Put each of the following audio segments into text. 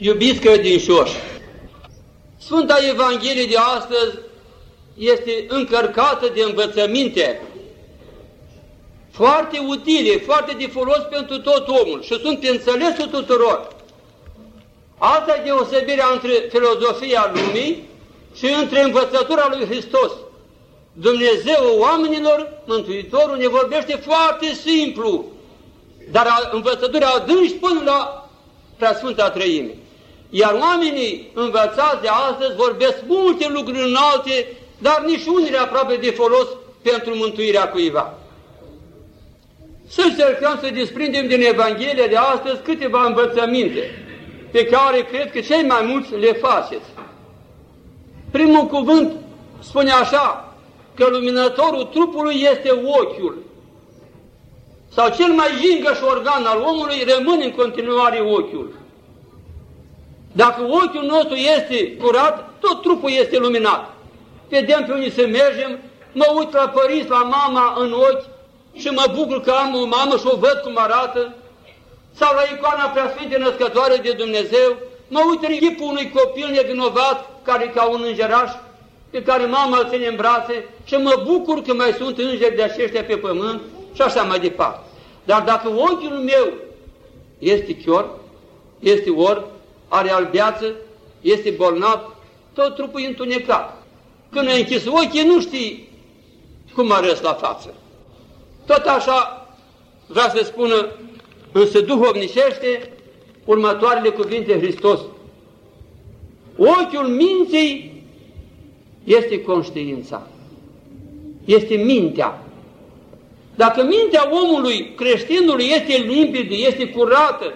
Iubiți credincioși, Sfânta Evanghelie de astăzi este încărcată de învățăminte foarte utile, foarte de folos pentru tot omul și sunt pe înțelesul tuturor. Asta e deosebirea între filozofia lumii și între învățătura lui Hristos. Dumnezeu oamenilor, Mântuitorul, ne vorbește foarte simplu, dar învățătura adânci până la Preasfânta Trăime. Iar oamenii învățați de astăzi vorbesc multe lucruri înalte, dar nici unele aproape de folos pentru mântuirea cuiva. Să încercăm să desprindem din Evanghelia de astăzi câteva învățăminte pe care cred că cei mai mulți le faceți. Primul cuvânt spune așa, că luminătorul trupului este ochiul. Sau cel mai jingăș organ al omului rămâne în continuare ochiul. Dacă ochiul nostru este curat, tot trupul este luminat. Vedem pe unii să mergem, mă uit la părinți, la mama în ochi și mă bucur că am o mamă și o văd cum arată, sau la icoana preasfinte născătoare de Dumnezeu, mă uit în chipul unui copil nevinovat, care e ca un îngeraș, pe care mama îl ține în brațe și mă bucur că mai sunt îngeri de aceștia pe pământ și așa mai departe. Dar dacă ochiul meu este chior, este orb, are albeață, este bolnav, tot trupul e întunecat. Când ai închis ochii, nu știi cum arăți la față. Tot așa vrea să spună, însă duhovnicește următoarele cuvinte Hristos. Ochiul minții este conștiința, este mintea. Dacă mintea omului, creștinului, este limpede, este curată,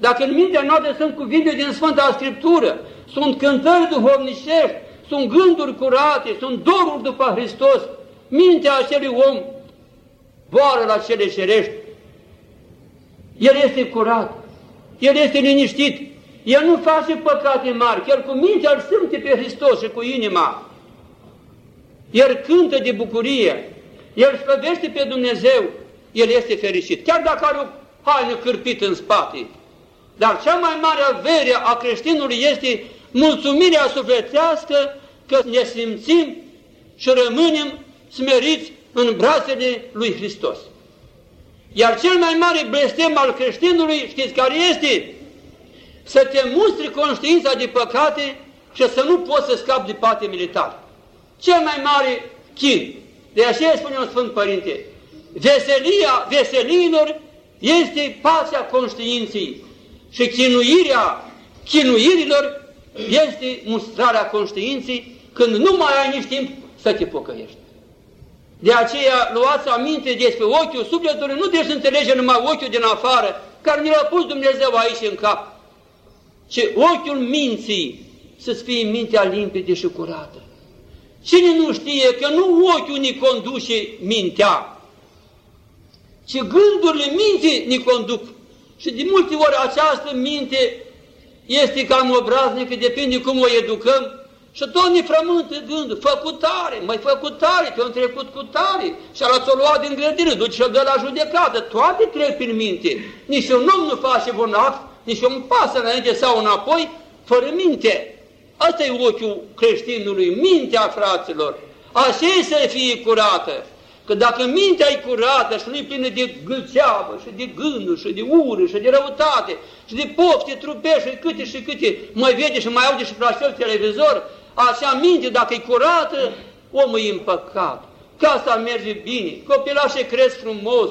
dacă în mintea noastră sunt cuvinte din Sfânta Scriptură, sunt cântări duhovnicești, sunt gânduri curate, sunt doruri după Hristos, mintea acelui om boară la cele cerești. El este curat, el este liniștit, el nu face păcate mari, chiar cu mintea îl simte pe Hristos și cu inima. El cântă de bucurie, el slăvește pe Dumnezeu, el este fericit. Chiar dacă are o haină cârpită în spate, dar cea mai mare avere a creștinului este mulțumirea sufletească că ne simțim și rămânem smeriți în brațele lui Hristos. Iar cel mai mare blestem al creștinului, știți care este? Să te mustri conștiința de păcate și să nu poți să scapi de pate militar. Cel mai mare chin. De aceea spune un Sfânt Părinte, veselia veseliilor este pacea conștiinței și chinuirea chinuirilor este mustrarea conștiinței când nu mai ai nici timp să te pocăiești. De aceea luați aminte despre ochiul sufletului, nu trebuie să înțelege numai ochiul din afară, care ne l-a pus Dumnezeu aici în cap, ci ochiul minții să-ți fie mintea limpede și curată. Cine nu știe că nu ochiul ne conduce mintea, ci gândurile minții ne conduc și de multe ori această minte este cam obraznică, depinde cum o educăm, și tot ne frământă gândul, făcutare, mai făcutare, te-au trecut cu tare, și ala ți-o luat din grădină, duci și de la judecată, toate trec prin minte. Nici un om nu face un act, nici un pas înainte sau înapoi, fără minte. Asta e ochiul creștinului, mintea fraților. Așa să fie curată. Că dacă mintea e curată și nu e plină de gâlceavă și de gânduri și de ură și de răutate și de pofte trupești și câte și câte mai vede și mai aude și pe la televizor, așa minte, dacă e curată, omul e împăcat. Casa merge bine, copilașii cresc frumos,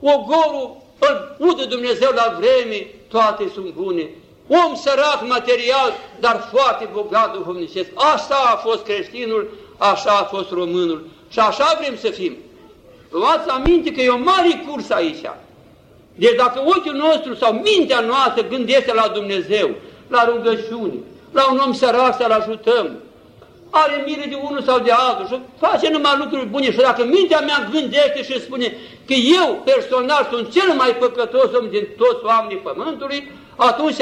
ogorul îl udă Dumnezeu la vreme, toate sunt bune. Om sărac material, dar foarte bogat duhovnicesc. Așa a fost creștinul, așa a fost românul și așa vrem să fim. Luați aminte că e o mare curs aici. Deci dacă ochiul nostru sau mintea noastră gândește la Dumnezeu, la rugăciune, la un om sărac să-l ajutăm, are mire de unul sau de altul și face numai lucruri bune și dacă mintea mea gândește și spune că eu personal sunt cel mai păcătos om din toți oamenii pământului, atunci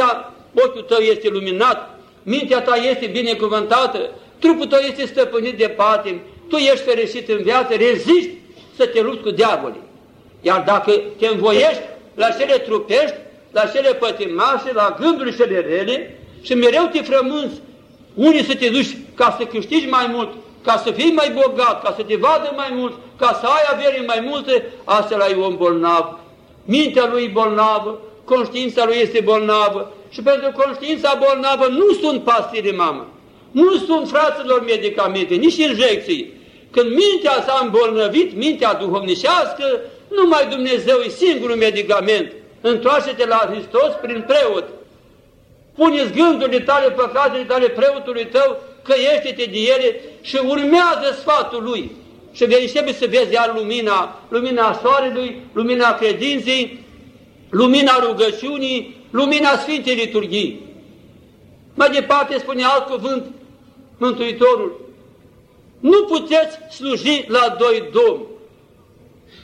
ochiul tău este luminat, mintea ta este binecuvântată, trupul tău este stăpânit de patim, tu ești fericit în viață, reziști să te lupți cu diavolii. Iar dacă te învoiești la cele trupești, la cele pătimașe, la gândurile cele rele, și mereu te frămânți, unii să te duci ca să câștigi mai mult, ca să fii mai bogat, ca să te vadă mai mult, ca să ai avere mai multe, asta e om bolnav. Mintea lui e bolnavă, conștiința lui este bolnavă și pentru conștiința bolnavă nu sunt pastile mamă, nu sunt fraților medicamente, nici injecții. Când mintea s-a îmbolnăvit, mintea duhovnicească, numai Dumnezeu e singurul medicament. Întoarce-te la Hristos prin preot. Puneți gândurile tale, păcatele tale preotului tău, căiește-te de ele și urmează sfatul lui. Și vei începe să vezi iar lumina, lumina soarelui, lumina credinței, lumina rugăciunii, lumina Sfintei Liturghii. Mai departe spune alt cuvânt Mântuitorul. Nu puteți sluji la doi domni.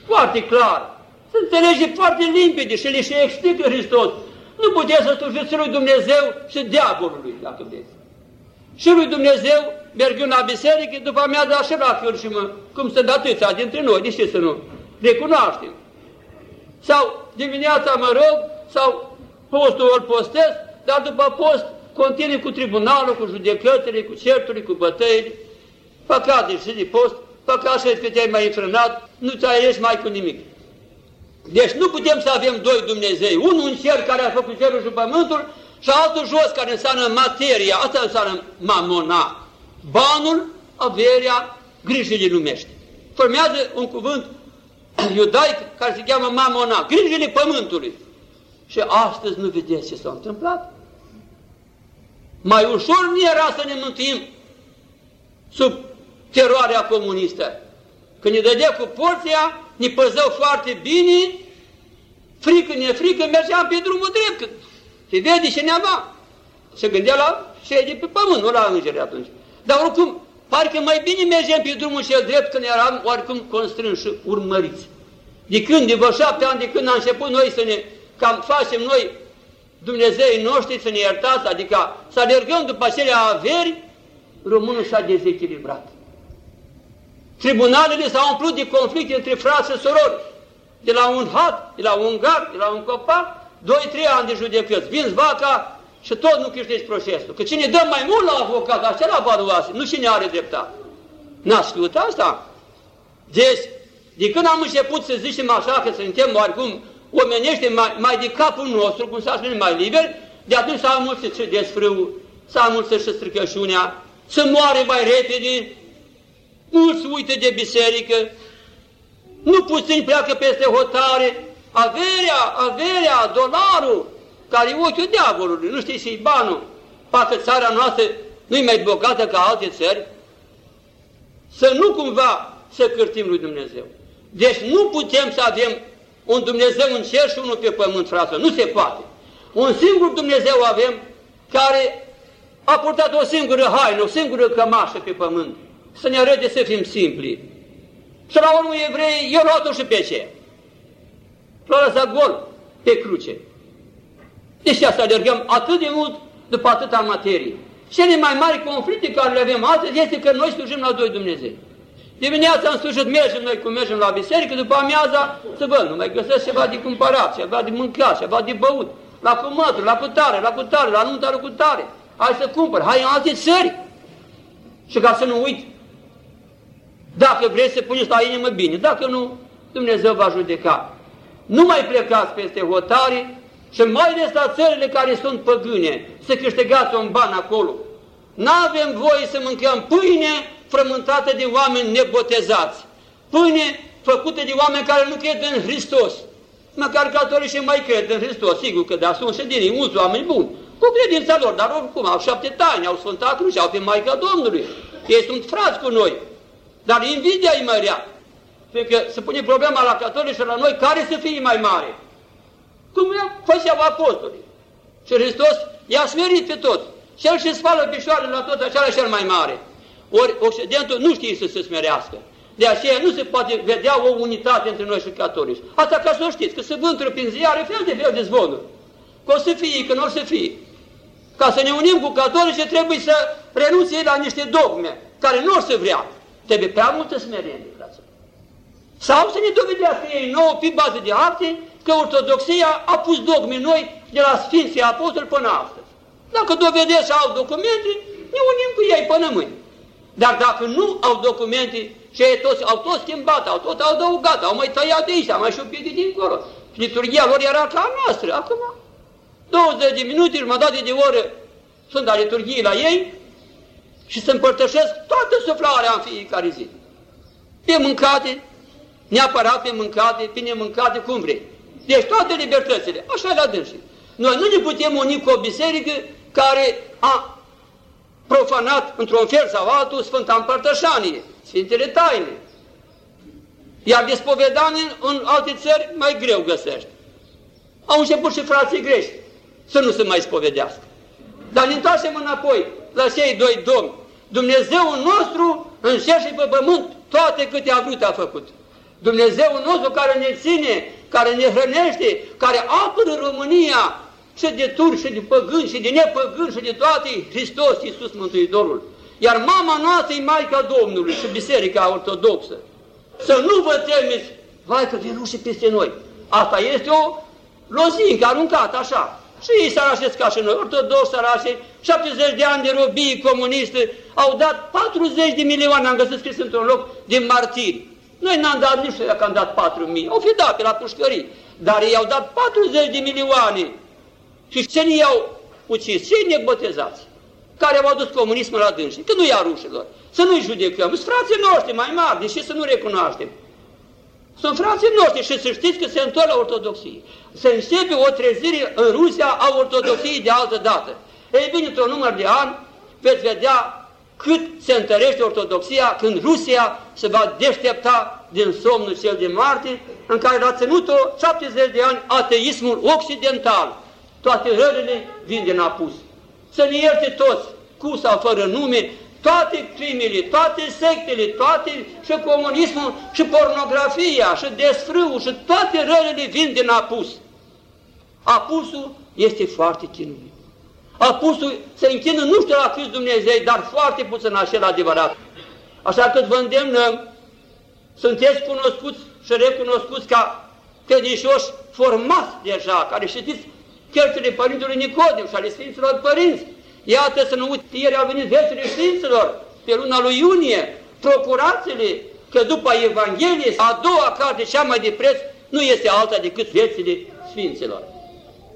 Foarte clar. Se înțelege foarte limpede și le și explică Hristos. Nu puteți să slujiți lui Dumnezeu și diavolului, dacă vreți. Și lui Dumnezeu, mergând la biserică, după mea da și la fiul și mă, cum sunt atâția dintre noi, de ce să nu recunoaștem. Sau dimineața mă rog, sau postul îl postez, dar după post continui cu tribunalul, cu judecățile, cu certurile, cu bătăile, păcate și de post, păcat și că te-ai mai înfrânat, nu ți-ai ieși mai cu nimic. Deci nu putem să avem doi Dumnezei, unul în cer care a făcut cerul și pământul și altul jos care înseamnă materia, asta înseamnă mamona, banul, averea, grijile lumești. Formează un cuvânt iudaic care se cheamă mamona, grijile pământului. Și astăzi nu vedeți ce s-a întâmplat. Mai ușor nu era să ne mântuim sub teroarea comunistă. Când ne dădea cu porția, ne păzău foarte bine, frică, frică, mergeam pe drumul drept, se vede și neava. Se gândea la șede pe pământ, nu la îngeri atunci. Dar oricum, parcă mai bine mergem pe drumul cel drept când eram oricum constrânși urmăriți. De când, de vă șapte ani, de când am început noi să ne cam facem noi Dumnezeii noștri să ne iertați, adică să alergăm după acele averi, românul s-a dezechilibrat. Tribunalele s-au umplut de conflicte între frați și sorori, de la un hat, de la un gar, de la un copac, doi, trei ani de judecăți. Vinzi vaca și tot nu câștigi procesul. Că cine dă mai mult la avocat, acela va luase, nu cine are dreptate. N-a știut asta? Deci, de când am început să zicem așa, că suntem oarecum omenește mai, mai de capul nostru, cum s-a spune, mai liber, de atunci s-a mulțit și desfrâu, s-a mulțit și stricășunea, să moare mai repede, mulți uită de biserică, nu puțin pleacă peste hotare, averea, averea, dolarul, care e ochiul diavolului, nu știi și banul, parcă țara noastră nu-i mai bogată ca alte țări, să nu cumva să cârtim lui Dumnezeu. Deci nu putem să avem un Dumnezeu în cer și unul pe pământ, frate, nu se poate. Un singur Dumnezeu avem care a purtat o singură haină, o singură cămașă pe pământ. Să ne arăte să fim simpli. Și la urmă evrei, eu luat-o și pe ce? L-a lăsat gol pe cruce. Deci să alergăm atât de mult după atâta materie. Cele mai mari conflicte care le avem astăzi este că noi slujim la doi Dumnezei. Dimineața în sfârșit mergem noi cum mergem la biserică, după amiaza să văd, nu mai găsesc ceva de cumpărat, ceva de mâncat, ceva de băut, la cumătul, la cutare, la cutare, la nunta la cutare. Hai să cumpăr, hai în alte țări. Și ca să nu uit, dacă vreți să puneți la inimă bine, dacă nu, Dumnezeu va judeca. Nu mai plecați peste hotare și mai ales la țările care sunt păgâne, să câștigați un ban acolo. Nu avem voie să mâncăm pâine frământată de oameni nebotezați, pâine făcută de oameni care nu cred în Hristos. Măcar catolicii mai cred în Hristos, sigur că da, sunt și din ei mulți oameni buni, cu credința lor, dar oricum au șapte taine, au Sfânta Cruce, au pe Maica Domnului. Ei sunt frați cu noi, dar invidia e mai rea. Pentru că se pune problema la catolici și la noi, care să fie mai mare? Cum făceau apostolii. Și Hristos i-a smerit pe toți. Cel și spală picioarele la tot acela cel mai mare. Ori Occidentul nu știe să se smerească. De aceea nu se poate vedea o unitate între noi și catolici. Asta ca să o știți, că se vântură prin ziare fel de fel de zvonuri. Că o să fie, că nu o să fie. Ca să ne unim cu catolici trebuie să renunțe la niște dogme care nu o să vrea. Trebuie prea multă smerenie, frate. Sau să ne dovedească ei nouă pe bază de acte că ortodoxia a pus dogme noi de la Sfinții Apostoli până astăzi. Dacă dovedesc și au documente, ne unim cu ei până mâine. Dar dacă nu au documente și ei toți, au tot schimbat, au tot adăugat, au mai tăiat de aici, au mai șupit de dincolo. Și liturgia lor era ca a noastră. Acum, 20 de minute, jumătate de oră sunt la liturghie la ei și să împărtășesc toată suflarea în fiecare zi. Pe mâncate, neapărat pe mâncate, pe nemâncate, cum vrei. Deci toate libertățile, așa la dânsii. Noi nu ne putem uni cu o biserică care a profanat într-un fel sau altul Sfânta Împărtășanie, Sfintele Taine. Iar despovedanie în alte țări mai greu găsești. Au început și frații greși să nu se mai spovedească. Dar ne întoarcem înapoi la cei doi domni. Dumnezeul nostru în cer și pe pământ toate câte a vrut a făcut. Dumnezeul nostru care ne ține, care ne hrănește, care apără România și de turci, și de păgâni, și de nepăgâni, și de toate, Hristos Iisus Mântuitorul. Iar mama noastră e Maica Domnului și Biserica Ortodoxă. Să nu vă temeți, vai că vin rușii peste noi. Asta este o lozincă aruncată așa. Și ei sărașesc ca și noi, ortodoxi sărași, 70 de ani de robie comunistă, au dat 40 de milioane, am găsit scris într-un loc, de martiri. Noi n-am dat, nu știu dacă am dat 4 mii, au fi dat pe la pușcării, dar ei au dat 40 de milioane și ce ne i-au ucis? Cei nebotezați, care au adus comunismul la dânsi, că nu ia rușilor, să nu-i judecăm, sunt frații noștri mai mari, deși să nu recunoaștem. Sunt frații noștri și să știți că se întorc la ortodoxie. Se începe o trezire în Rusia a ortodoxiei de altă dată. Ei bine, într-un număr de ani veți vedea cât se întărește ortodoxia când Rusia se va deștepta din somnul cel de moarte în care a ținut-o 70 de ani ateismul occidental toate rările vin din apus. Să ne ierte toți, cu sau fără nume, toate crimele, toate sectele, toate și comunismul, și pornografia, și desfrâul, și toate rările vin din apus. Apusul este foarte chinuit. Apusul se închină nu știu la câți Dumnezei, dar foarte puțin așa adevărat. Așa că vă îndemnăm, sunteți cunoscuți și recunoscuți ca credincioși formați deja, care știți cărțile Părintelui Nicodim și ale Sfinților Părinți. Iată să nu uite, ieri au venit viețile Sfinților pe luna lui iunie, procurați-le că după Evanghelie, a doua carte cea mai de preț, nu este alta decât viețile Sfinților.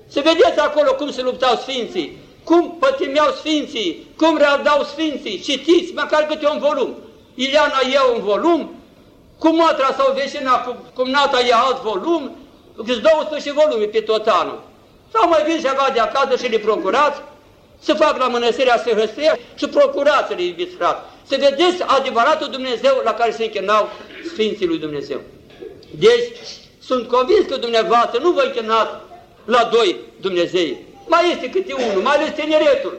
Să vedeți acolo cum se luptau Sfinții, cum pătimeau Sfinții, cum rădau Sfinții, citiți măcar câte un volum. Ileana ia un volum, cum Matra sau Veșina, cum, cum Nata ia alt volum, 12 volume pe tot anul. Sau mai vin ceva de acasă și le procurați, să fac la mănăstirea Sfârșia și procurați-le, iubiți frate. Să vedeți adevăratul Dumnezeu la care se închinau Sfinții lui Dumnezeu. Deci, sunt convins că dumneavoastră nu vă închinați la doi Dumnezei. Mai este câte unul, mai ales tineretul.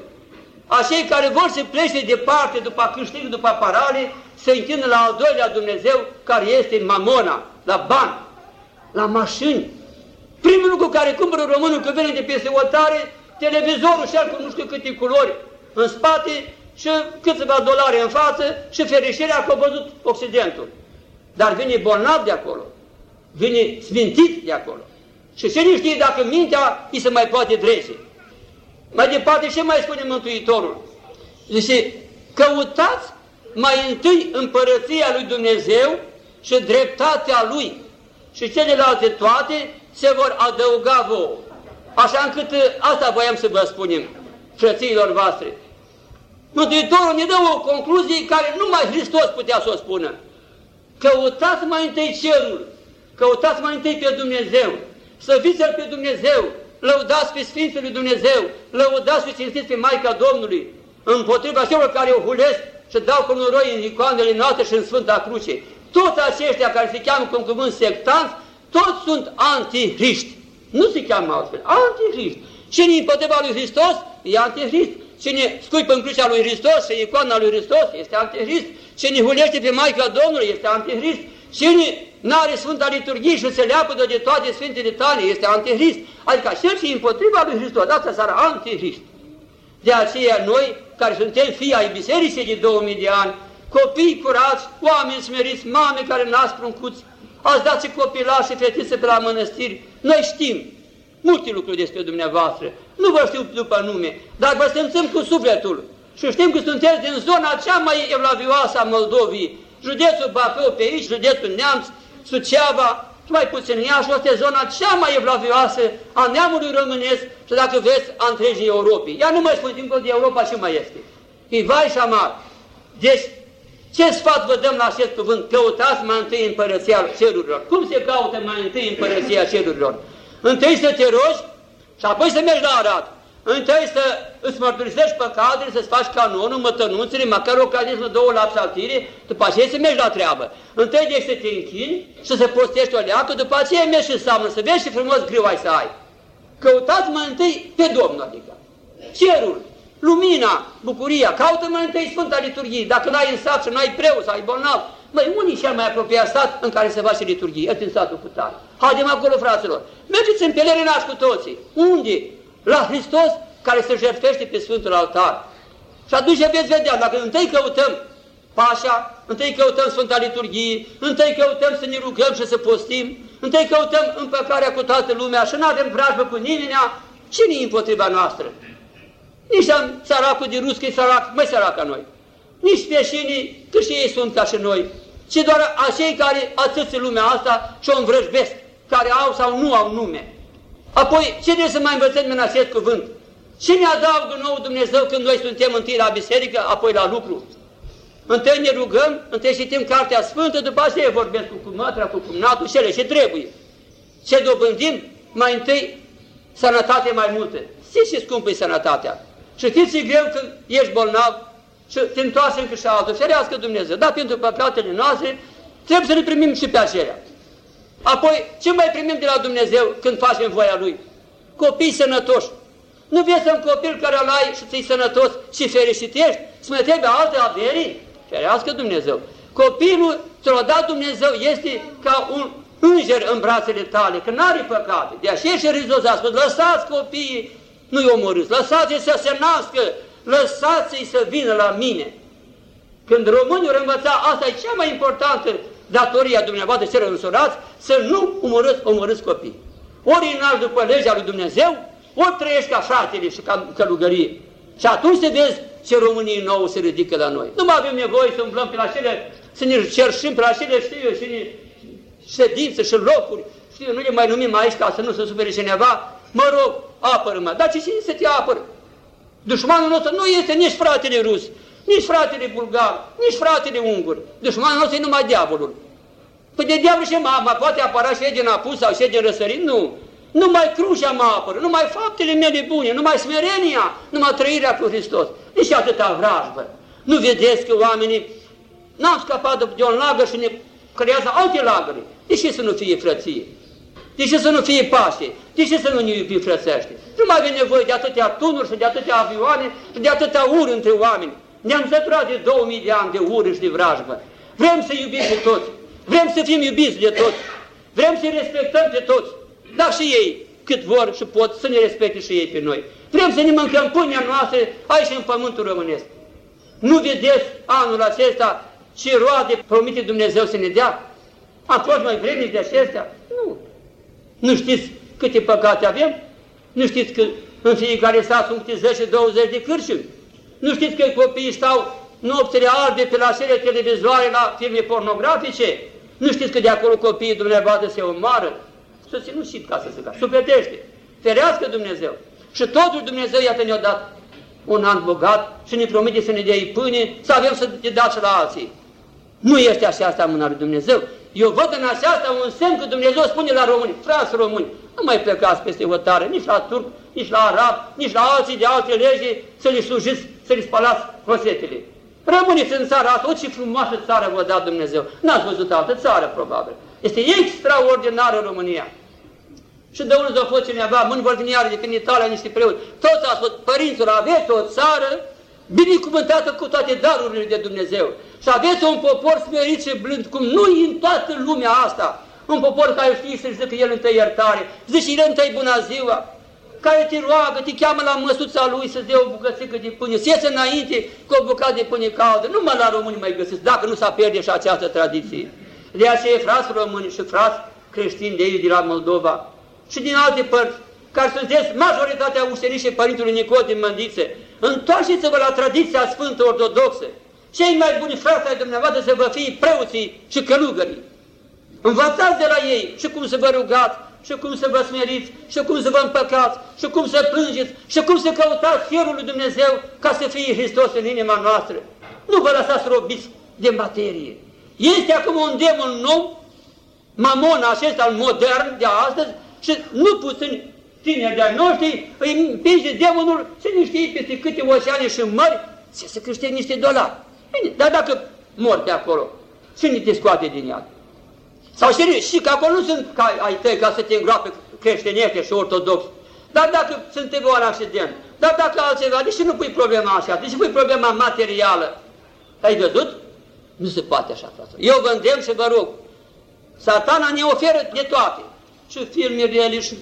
Acei care vor să plece departe după câștig, după parale, se închină la al doilea Dumnezeu, care este mamona, la bani, la mașini, Primul lucru care cumpără românul când vine de peste tare, televizorul și cu nu știu câte culori în spate și câțiva dolari în față și fericirea că a văzut Occidentul. Dar vine bolnav de acolo, vine smintit de acolo. Și cine știe dacă mintea îi se mai poate drese. Mai departe ce mai spune Mântuitorul? Zice, căutați mai întâi împărăția lui Dumnezeu și dreptatea lui și celelalte toate se vor adăuga vouă. Așa încât ă, asta voiam să vă spunem, frățiilor voastre. Mântuitorul ne dă o concluzie care numai Hristos putea să o spună. Căutați mai întâi cerul, căutați mai întâi pe Dumnezeu, să fiți pe Dumnezeu, lăudați pe Sfințul lui Dumnezeu, lăudați și cinstiți pe Maica Domnului, împotriva celor care o hulesc și dau cu noroi în icoanele noastre și în Sfânta Cruce. Toți aceștia care se cheamă cu un cuvânt sectanți, toți sunt antihriști. Nu se cheamă altfel, antihriști. Cine împotriva lui Hristos e antihrist. Cine scuipă în crucea lui Hristos și icoana lui Hristos este antihrist. Cine hulește pe Maica Domnului este antihrist. Cine n-are Sfânta Liturghie și se leapă de toate Sfintele tale este antihrist. Adică cel și împotriva lui Hristos, asta s-ar antihrist. De aceea noi, care suntem fii ai bisericii de 2000 de ani, copii curați, oameni smeriți, mame care nasc pruncuți, ați dat și copilași și fetițe pe la mănăstiri. Noi știm multe lucruri despre dumneavoastră. Nu vă știu după nume, dar vă simțim cu sufletul. Și știm că sunteți din zona cea mai evlavioasă a Moldovii, județul Bacău pe aici, județul Neamț, Suceava, și mai puțin Iași, este zona cea mai evlavioasă a neamului românesc și dacă vreți, a întregii Europei. Ea nu mai spune dincolo de Europa ce mai este. E vai și șamar. Deci, ce sfat vă dăm la acest cuvânt? Căutați mai întâi împărăția cerurilor. Cum se caută mai întâi împărăția cerurilor? Întâi să te rogi și apoi să mergi la Arad. Întâi să îți mărturisești păcatele, să-ți faci canonul, mătănunțele, măcar o cadismă, două la psaltire, după aceea să mergi la treabă. Întâi de să te închini și să postești o leacă, după aceea mergi și seamnă, să vezi și frumos greu ai să ai. Căutați mai întâi pe Domnul, adică cerul, lumina, bucuria, caută mai întâi Sfânta Liturghie. Dacă n-ai în sat și n-ai preot sau ai bolnav, Măi, unii cel mai apropiat stat în care se face liturghie? Este în satul cu tare. Haidem acolo, fraților. Mergeți în pelerinaș cu toții. Unde? La Hristos care se jertfește pe Sfântul Altar. Și atunci veți vedea, dacă întâi căutăm Pașa, întâi căutăm Sfânta Liturghie, întâi căutăm să ne rugăm și să postim, întâi căutăm împăcarea cu toată lumea și nu avem vrajbă cu nimeni, cine e împotriva noastră? Nici am săracul de rus, că e sărac, mai sărac ca noi. Nici veșinii, că și ei sunt ca și noi, ci doar acei care atâți lumea asta și o învrăjbesc, care au sau nu au nume. Apoi, ce trebuie să mai învățăm în acest cuvânt? Ce ne adaugă nou Dumnezeu când noi suntem întâi la biserică, apoi la lucru? Întâi ne rugăm, întâi citim Cartea Sfântă, după aceea vorbesc cu cumătra, cu cumnatul, cele ce trebuie. Ce dobândim? Mai întâi sănătate mai multă. Știți ce scumpă e sănătatea? Și știți ce greu când ești bolnav și te întoarce încă și altul, ferească Dumnezeu. Da, pentru păcatele noastre, trebuie să le primim și pe acelea. Apoi, ce mai primim de la Dumnezeu când facem voia Lui? Copii sănătoși. Nu vezi un copil care îl ai și ți sănătos și fericit ești? Să mai trebuie alte averi? Ferească Dumnezeu. Copilul ți-l-a dat Dumnezeu este ca un înger în brațele tale, că n-are păcate. De aceea și Hristos a spus, lăsați copiii, nu-i omorâți, lăsați-i să se nască, lăsați-i să vină la mine. Când românii au învățat, asta e cea mai importantă datoria dumneavoastră, să însorați, să nu omorâți, omorâți copii. Ori înalt după legea lui Dumnezeu, ori trăiești ca fratele și ca călugărie. Și atunci să vezi ce românii nou se ridică la noi. Nu mai avem nevoie să umblăm pe la cele, să ne cerșim pe la cele, știu eu, și ne ședințe și locuri. Știu, nu le mai numim aici ca să nu se supere cineva. Mă rog, apără-mă. Dar ce cine să te apără? Dușmanul nostru nu este nici fratele rus, nici fratele bulgar, nici fratele ungur. Dușmanul nostru e numai diavolul. Păi de diavol și mama poate apăra și din apus sau și din răsărit? Nu. Numai crucea mă apără, numai faptele mele bune, numai smerenia, numai trăirea cu Hristos. Nici atâta vrajbă. Nu vedeți că oamenii n-au scăpat de un lagăr și ne creează alte lagări. De ce să nu fie frăție? De ce să nu fie pace? De ce să nu ne iubim frățește? Nu mai avem nevoie de atâtea tunuri și de atâtea avioane și de atâtea uri între oameni. Ne-am săturat de 2000 de ani de ură și de vrajbă. Vrem să iubim pe toți. Vrem să fim iubiți de toți. Vrem să respectăm pe toți. Dar și ei, cât vor și pot, să ne respecte și ei pe noi. Vrem să ne mâncăm pâinea noastră aici în pământul românesc. Nu vedeți anul acesta ce roade promite Dumnezeu să ne dea? Am fost mai vrednici de acestea? Nu. Nu știți câte păcate avem? Nu știți că în fiecare sat sunt câte 10-20 de cârșuri? Nu știți că copiii stau nopțile albe pe la cele televizoare la filme pornografice? Nu știți că de acolo copiii dumneavoastră se omoară? Să ținut și ca să se ca, sufletește. Ferească Dumnezeu. Și totul Dumnezeu, iată, ne-a dat un an bogat și ne promite să ne dea pâine, să avem să ne dați la alții. Nu este așa asta mâna lui Dumnezeu. Eu văd în aceasta un semn că Dumnezeu spune la români, frați români, nu mai plecați peste hotare, nici la turc, nici la arab, nici la alții de alte legi, să le slujiți, să le spălați rosetele. Rămâneți în țara asta, o ce frumoasă țară vă da Dumnezeu. N-ați văzut altă țară, probabil. Este extraordinară România. Și de unde a fost cineva, mâini vor veni de prin Italia niște preoți. Toți au spus, părinților, aveți o țară binecuvântată cu toate darurile de Dumnezeu. Și aveți un popor smerit și blând, cum nu în toată lumea asta. Un popor care știe să-și zică el întâi iertare, zice el întâi bună ziua, care te roagă, te cheamă la măsuța lui să-ți dea o bucățică de pâine, să iese înainte cu o bucată de pâine caldă. Numai la români mai găsesc, dacă nu s-a pierde și această tradiție. De aceea, frați români și frați creștini de aici, de la Moldova și din alte părți, care sunteți majoritatea ușenișii Părintelui Nicodim Mândițe, întoarceți-vă la tradiția Sfântă Ortodoxă. Cei mai buni frați ai dumneavoastră să vă fie preoții și călugării. Învățați de la ei și cum să vă rugați, și cum să vă smeriți, și cum să vă împăcați, și cum să plângeți, și cum să căutați Fierul lui Dumnezeu ca să fie Hristos în inima noastră. Nu vă lăsați robiți de materie. Este acum un demon nou, mamona acesta modern de astăzi, și nu puțin tineri de-ai noștri îi împinge demonul să nu știe peste câte oceane și mări, să se câștige niște dolari. Bine, dar dacă mor de acolo, cine te scoate din ea? Sau serios, și că acolo nu sunt ca ai tăi ca să te îngroape creștinește și ortodox. Dar dacă suntem un accident, dar dacă altceva, de ce nu pui problema așa? De ce pui problema materială? Ai văzut? Nu se poate așa, frate. Eu vă îndemn și vă rog. Satana ne oferă de toate. Și filmele, și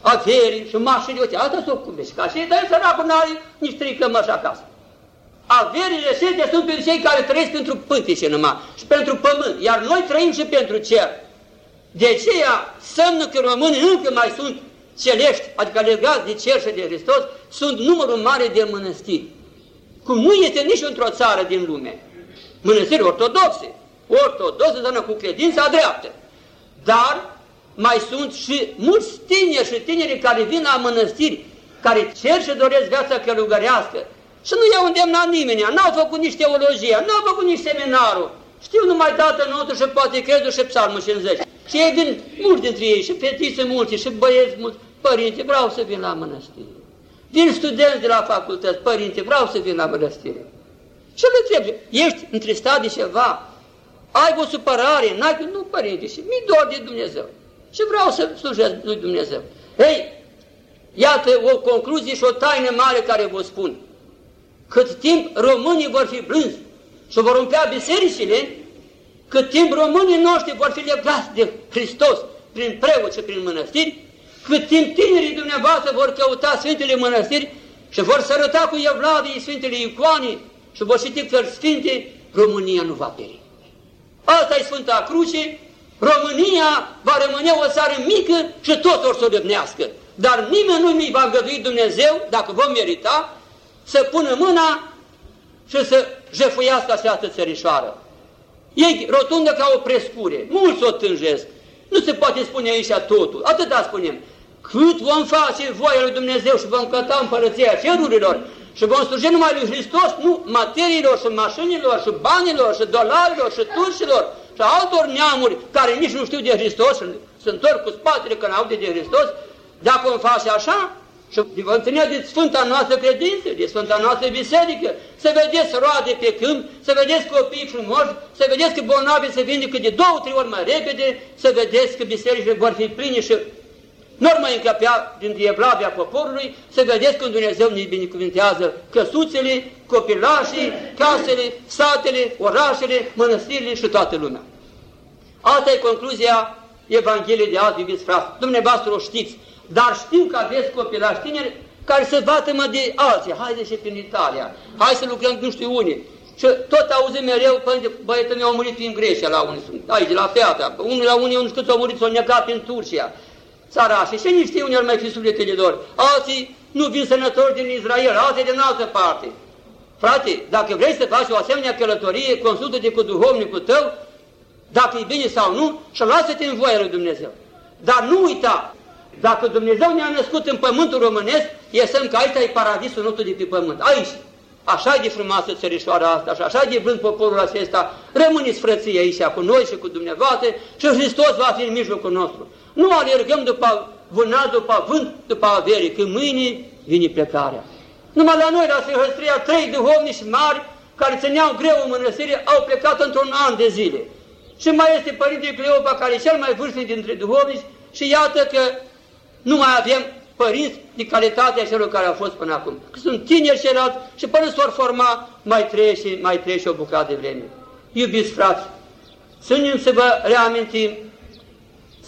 averi, și mașini, uite, asta s-o cumește. Ca și dai săracul n-are nici trei cămăși acasă. Averile acestea sunt pentru cei care trăiesc pentru pântice numai și pentru pământ, iar noi trăim și pentru cer. De aceea, semnă că românii încă mai sunt celești, adică legați de cer și de Hristos, sunt numărul mare de mănăstiri. Cum nu este nici într-o țară din lume. Mănăstiri ortodoxe. Ortodoxe înseamnă cu credința dreaptă. Dar mai sunt și mulți tineri și tineri care vin la mănăstiri, care cer și doresc viața călugărească, și nu i-au îndemnat nimeni, n-au făcut nici teologia, n-au făcut nici seminarul. Știu numai dată nostru și poate crezul și psalmul 50. Și ei vin, mulți dintre ei, și fetițe mulți, și băieți mulți, părinți, vreau să vin la mănăstire. Vin studenți de la facultăți, părinți, vreau să vin la mănăstire. Și le trebuie, ești întristat de ceva, ai o supărare, n-ai, nu părinte, și mi dor de Dumnezeu. Și vreau să slujesc lui Dumnezeu. Ei, iată o concluzie și o taină mare care vă spun cât timp românii vor fi blânzi și vor umplea bisericile, cât timp românii noștri vor fi legați de Hristos prin preoți și prin mănăstiri, cât timp tinerii dumneavoastră vor căuta Sfintele Mănăstiri și vor sărăta cu evlavii Sfintele Icoane și vor citi cărți Sfinte, România nu va peri. Asta e Sfânta Cruce, România va rămâne o țară mică și tot or să o Dar nimeni nu mi va îngădui Dumnezeu, dacă vom merita, să pună mâna și să jefuiască această țărișoară. E rotundă ca o prescure, mulți o tânjesc. Nu se poate spune aici totul, atâta spunem. Cât vom face voia lui Dumnezeu și vom căta împărăția cerurilor și vom sluji numai lui Hristos, nu materiilor și mașinilor și banilor și dolarilor și turșilor și altor neamuri care nici nu știu de Hristos și se întorc cu spatele când aude de Hristos, dacă vom face așa, și vă întâlniți de Sfânta noastră credință, de Sfânta noastră biserică, să vedeți roade pe câmp, să vedeți copii frumoși, să vedeți că bolnavi se vindecă de două, trei ori mai repede, să vedeți că bisericile vor fi pline și nu mai încăpea din evlavia poporului, să vedeți când Dumnezeu ne binecuvintează căsuțele, copilașii, casele, satele, orașele, mănăstirile și toată lumea. Asta e concluzia Evangheliei de azi, iubiți frați. Dumneavoastră o știți, dar știu că aveți copilași tineri care se bată mă de alții, haide și prin Italia, hai să lucrăm nu știu unii. Și tot auzim mereu, părinte, băietul meu a murit prin Grecia la unii, aici, la Peatra, unii la unii, unii câți au murit, s-au negat prin Turcia, țarașe, și nici știu unii ar mai fi sufletele lor. Alții nu vin sănători din Israel, alții din altă parte. Frate, dacă vrei să faci o asemenea călătorie, consultă-te cu duhovnicul tău, dacă e bine sau nu, și lasă-te în voia lui Dumnezeu. Dar nu uita, dacă Dumnezeu ne-a născut în pământul românesc, iesăm că aici e paradisul nostru de pe pământ. Aici. Așa de frumoasă țărișoara asta și așa de blând poporul acesta. Rămâneți frății aici cu noi și cu dumneavoastră și Hristos va fi în mijlocul nostru. Nu alergăm după vânat, după vânt, după avere, că mâine vine plecarea. Numai la noi, la Sfântăstria, trei duhovnici mari care țineau greu în mănăstire, au plecat într-un an de zile. Și mai este Părintele Cleopa, care e cel mai vârstnic dintre duhovnici, și iată că nu mai avem părinți de calitatea celor care au fost până acum. Că sunt tineri și și până s-or forma, mai trece, mai trece o bucată de vreme. Iubiți frați, țineți să vă reamintim,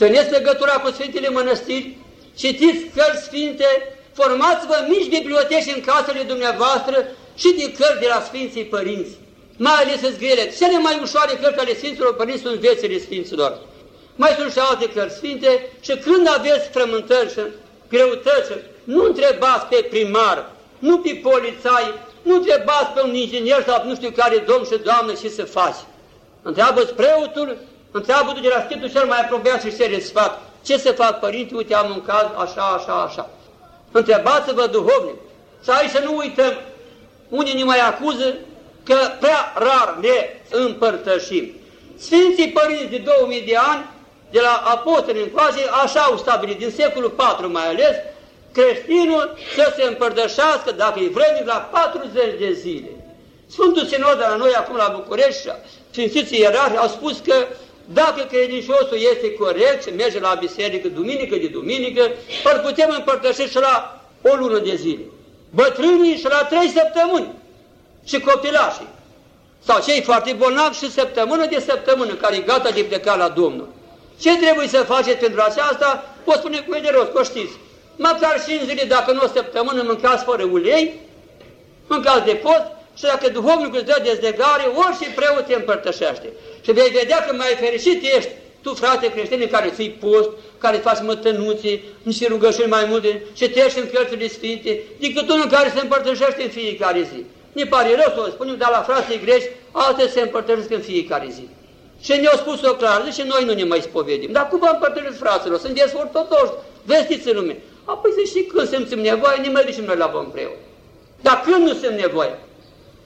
țineți legătura cu Sfintele Mănăstiri, citiți cărți sfinte, formați-vă mici biblioteci în casele dumneavoastră și de cărți de la Sfinții Părinți, mai ales în grele. Cele mai ușoare cărți ale Sfinților Părinți sunt viețile Sfinților mai sunt și alte cărți sfinte și când aveți frământări și greutăți, nu întrebați pe primar, nu pe polițai, nu întrebați pe un inginer sau nu știu care domn și doamnă ce să faci. Întreabă-ți preotul, întreabă-te de la schitul cel mai apropiat și cere sfat. Ce să fac, părinte? Uite, am un caz, așa, așa, așa. Întrebați-vă duhovnic. Și aici să nu uităm, unii ne mai acuză că prea rar ne împărtășim. Sfinții părinți de 2000 de ani, de la apostoli încoace, așa au stabilit, din secolul IV mai ales, creștinul să se împărtășească, dacă e vrednic, la 40 de zile. Sfântul Sinod de la noi acum la București, Sfințiții Ierarhi au spus că dacă credinciosul este corect și merge la biserică duminică de duminică, îl putem împărtăși și la o lună de zile. Bătrânii și la trei săptămâni și copilașii. Sau cei foarte bolnavi și săptămână de săptămână, care e gata de pleca la Domnul. Ce trebuie să faceți pentru aceasta? O spune cu de rost, că știți. Măcar 5 zile, dacă nu o săptămână, mâncați fără ulei, mâncați de post și dacă duhovnicul îți dă dezlegare, orice preot te împărtășește. Și vei vedea că mai fericit ești tu, frate creștin, care ții post, care faci mătănuțe, niște rugăciuni mai multe și te în cărțile sfinte, decât unul care se împărtășește în fiecare zi. Ne pare rău să o spunem, dar la frații greși, alte se împărtășesc în fiecare zi. Și ne-au spus-o clar, zice, noi nu ne mai spovedim. Dar cum vă împărtășiți, fraților? Sunteți ortodoși, vestiți în lume. Apoi zice, și când simțim nevoie, ne mai ducem noi la bun preot. Dar când nu sunt nevoie?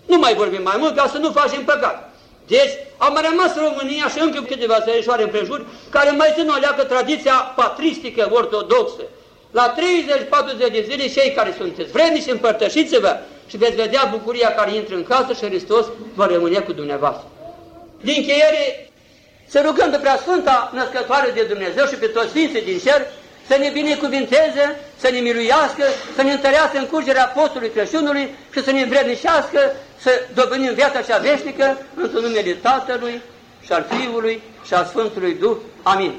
Nu mai vorbim mai mult ca să nu facem păcat. Deci, am rămas România și încă câteva țărișoare împrejur, care mai țin o leacă tradiția patristică ortodoxă. La 30-40 de zile, cei care sunteți vrednici, împărtășiți-vă și veți vedea bucuria care intră în casă și Hristos va rămâne cu dumneavoastră. Din încheiere, să rugăm pe Preasfânta Născătoare de Dumnezeu și pe toți Sfinții din cer să ne binecuvinteze, să ne miluiască, să ne întărească în curgerea postului Crăciunului și să ne învrednicească să dobândim viața cea veșnică într-un numele Tatălui și al Fiului și al Sfântului Duh. Amin.